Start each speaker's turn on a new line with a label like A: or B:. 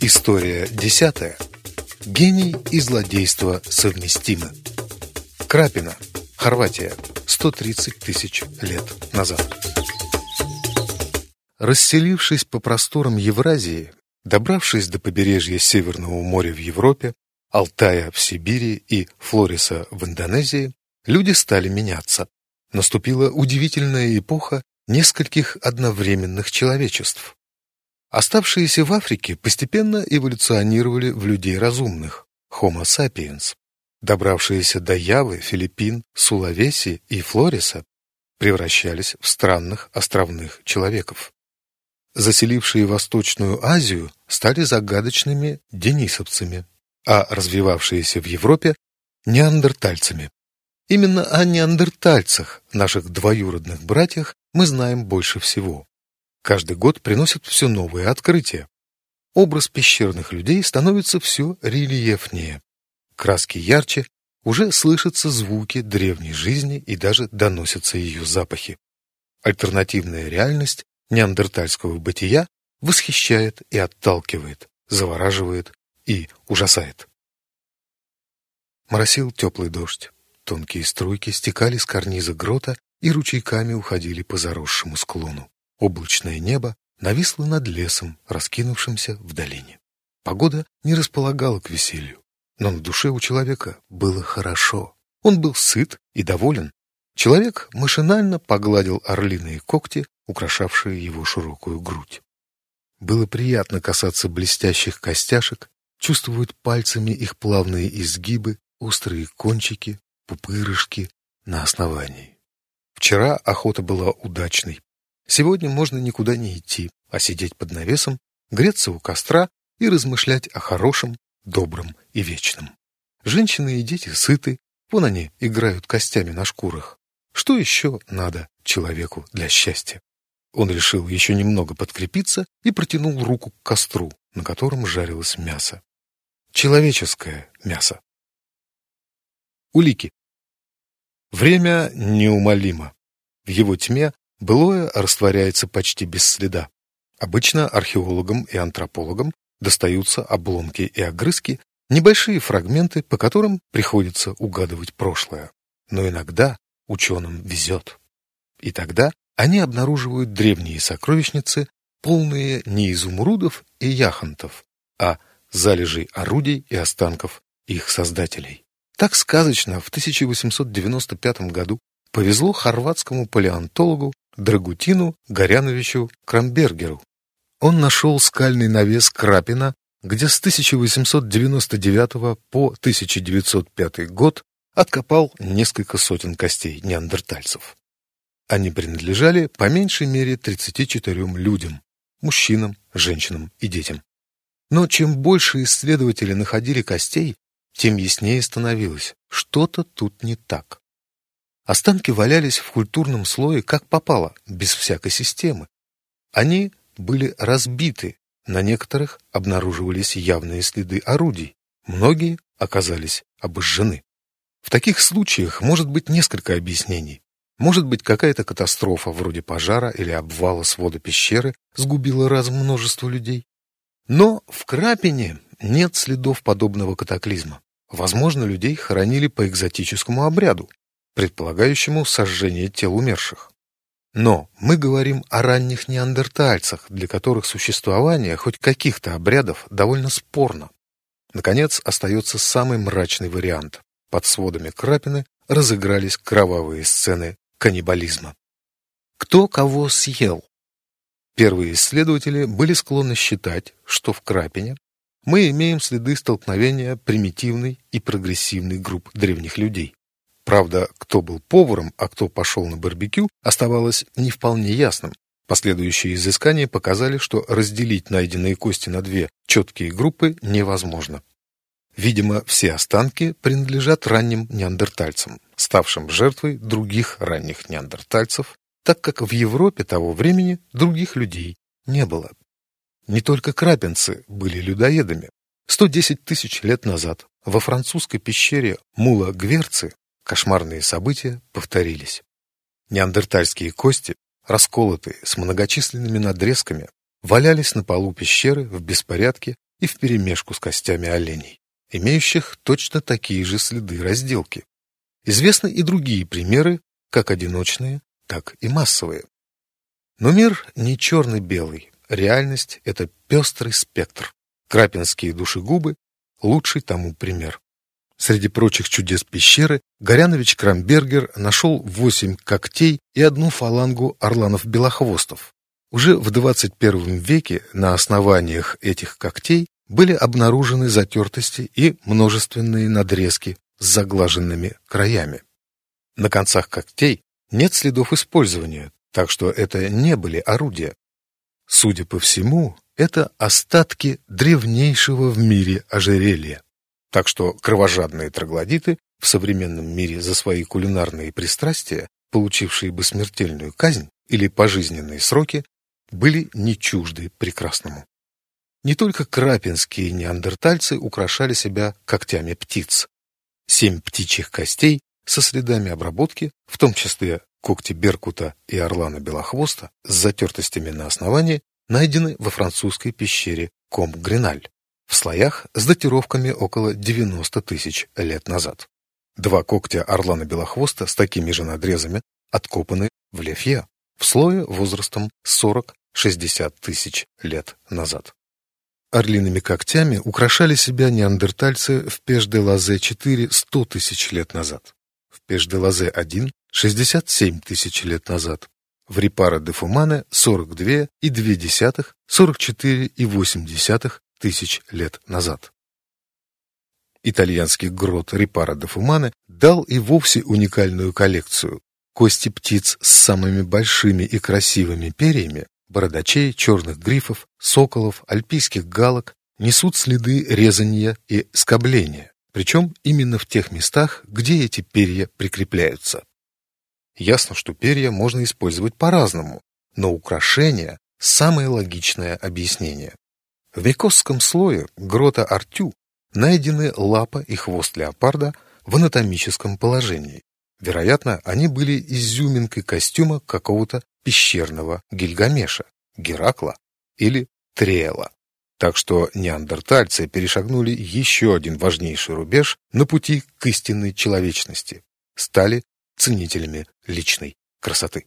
A: История десятая. Гений и злодейство совместимы. Крапина, Хорватия, 130 тысяч лет назад. Расселившись по просторам Евразии, добравшись до побережья Северного моря в Европе, Алтая в Сибири и Флориса в Индонезии, люди стали меняться. Наступила удивительная эпоха нескольких одновременных человечеств. Оставшиеся в Африке постепенно эволюционировали в людей разумных, Homo sapiens. Добравшиеся до Явы, Филиппин, Сулавеси и Флориса превращались в странных островных человеков. Заселившие Восточную Азию стали загадочными денисовцами, а развивавшиеся в Европе – неандертальцами. Именно о неандертальцах, наших двоюродных братьях, мы знаем больше всего. Каждый год приносит все новые открытия. Образ пещерных людей становится все рельефнее. Краски ярче, уже слышатся звуки древней жизни и даже доносятся ее запахи. Альтернативная реальность неандертальского бытия восхищает и отталкивает, завораживает и ужасает. Моросил теплый дождь. Тонкие струйки стекали с карниза грота и ручейками уходили по заросшему склону. Облачное небо нависло над лесом, раскинувшимся в долине. Погода не располагала к веселью, но на душе у человека было хорошо. Он был сыт и доволен. Человек машинально погладил орлиные когти, украшавшие его широкую грудь. Было приятно касаться блестящих костяшек, чувствовать пальцами их плавные изгибы, острые кончики, пупырышки на основании. Вчера охота была удачной. Сегодня можно никуда не идти, а сидеть под навесом, греться у костра и размышлять о хорошем, добром и вечном. Женщины и дети сыты, вон они играют костями на шкурах. Что еще надо человеку для счастья? Он решил еще немного подкрепиться и протянул руку к костру, на котором жарилось мясо. Человеческое мясо. Улики. Время неумолимо. В его тьме былое растворяется почти без следа. Обычно археологам и антропологам достаются обломки и огрызки, небольшие фрагменты, по которым приходится угадывать прошлое. Но иногда ученым везет. И тогда они обнаруживают древние сокровищницы, полные не изумрудов и яхонтов, а залежей орудий и останков их создателей. Так сказочно в 1895 году повезло хорватскому палеонтологу Драгутину Горяновичу Крамбергеру. Он нашел скальный навес Крапина, где с 1899 по 1905 год откопал несколько сотен костей неандертальцев. Они принадлежали по меньшей мере 34 людям, мужчинам, женщинам и детям. Но чем больше исследователи находили костей, тем яснее становилось, что-то тут не так. Останки валялись в культурном слое как попало, без всякой системы. Они были разбиты, на некоторых обнаруживались явные следы орудий, многие оказались обожжены. В таких случаях может быть несколько объяснений. Может быть, какая-то катастрофа, вроде пожара или обвала свода пещеры, сгубила разом множество людей. Но в Крапине нет следов подобного катаклизма. Возможно, людей хоронили по экзотическому обряду, предполагающему сожжение тел умерших. Но мы говорим о ранних неандертальцах, для которых существование хоть каких-то обрядов довольно спорно. Наконец, остается самый мрачный вариант. Под сводами Крапины разыгрались кровавые сцены каннибализма. Кто кого съел? Первые исследователи были склонны считать, что в Крапине мы имеем следы столкновения примитивной и прогрессивной групп древних людей. Правда, кто был поваром, а кто пошел на барбекю, оставалось не вполне ясным. Последующие изыскания показали, что разделить найденные кости на две четкие группы невозможно. Видимо, все останки принадлежат ранним неандертальцам, ставшим жертвой других ранних неандертальцев, так как в Европе того времени других людей не было. Не только крапинцы были людоедами. 110 тысяч лет назад во французской пещере Мула-Гверцы кошмарные события повторились. Неандертальские кости, расколотые с многочисленными надрезками, валялись на полу пещеры в беспорядке и вперемешку с костями оленей, имеющих точно такие же следы разделки. Известны и другие примеры, как одиночные, так и массовые. Но мир не черно-белый, реальность — это пестрый спектр. Крапинские душегубы — лучший тому пример. Среди прочих чудес пещеры Горянович Крамбергер нашел восемь когтей и одну фалангу орланов-белохвостов. Уже в 21 веке на основаниях этих когтей были обнаружены затертости и множественные надрезки с заглаженными краями. На концах когтей нет следов использования, так что это не были орудия. Судя по всему, это остатки древнейшего в мире ожерелья. Так что кровожадные троглодиты в современном мире за свои кулинарные пристрастия, получившие бы смертельную казнь или пожизненные сроки, были не чужды прекрасному. Не только крапинские неандертальцы украшали себя когтями птиц. Семь птичьих костей со следами обработки, в том числе когти беркута и орлана белохвоста с затертостями на основании, найдены во французской пещере Ком-Гриналь в слоях с датировками около 90 тысяч лет назад. Два когтя орлана белохвоста с такими же надрезами откопаны в Лефье в слое возрастом 40-60 тысяч лет назад. Орлиными когтями украшали себя неандертальцы в Пеш-де-Лазе-4 100 тысяч лет назад, в Пеш-де-Лазе-1 67 тысяч лет назад, в Репара де Фумане 42,2, 44,8 тысяч лет назад. Итальянский грот Репара де Фумане дал и вовсе уникальную коллекцию. Кости птиц с самыми большими и красивыми перьями, бородачей, черных грифов, соколов, альпийских галок несут следы резания и скобления, причем именно в тех местах, где эти перья прикрепляются. Ясно, что перья можно использовать по-разному, но украшение – самое логичное объяснение. В Микосском слое грота Артю найдены лапа и хвост леопарда в анатомическом положении. Вероятно, они были изюминкой костюма какого-то пещерного Гильгамеша, Геракла или Триэла. Так что неандертальцы перешагнули еще один важнейший рубеж на пути к истинной человечности, стали ценителями личной красоты.